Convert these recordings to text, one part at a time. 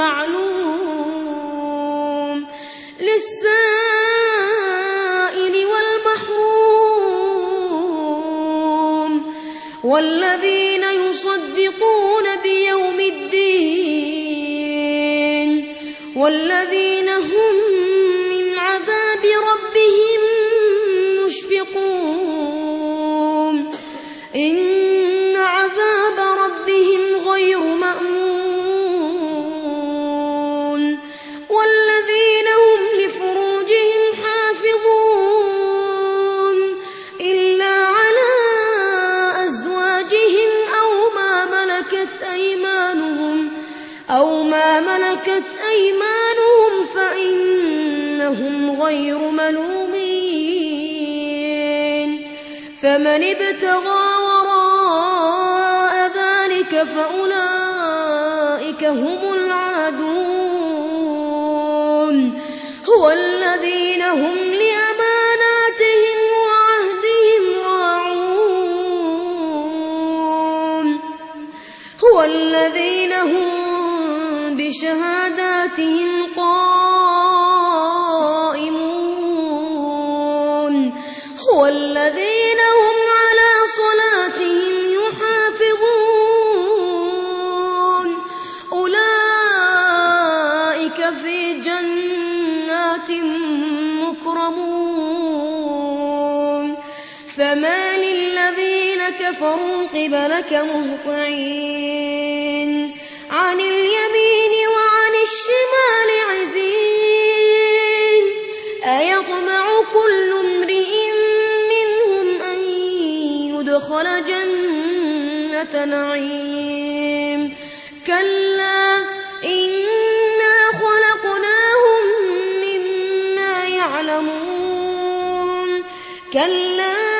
معلوم للسائل والمحروم والذين يصدقون بيوم الدين والذين هم من عذاب ربهم أيمانهم أو ما ملكت أيمانهم فإنهم غير ملومين. فمن ابتغى وراء ذلك فأولئك هم العادون. هو الذين هم لأماناتهم هو الذين هم بشهاداتهم قائمون هو الذين هم على صلاتهم يحافظون. أولئك في جنات مكرمون. كفروا قبلك مهطعين. عن اليمين وعن الشمال عزين. أيطمع كل امرئ منهم أن يدخل جنة نعيم. كلا إنا خلقناهم مما يعلمون. كلا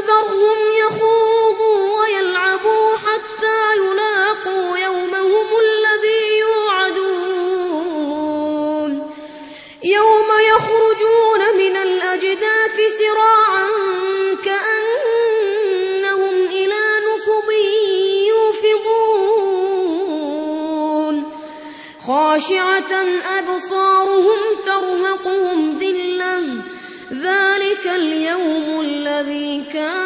فذرهم يخوضوا ويلعبوا حتى يلاقوا يومهم الذي يوعدون. يوم يخرجون من الأجداف سراعا كأنهم إلى نصب يوفضون. خاشعة أبصارهم ترهب ذلة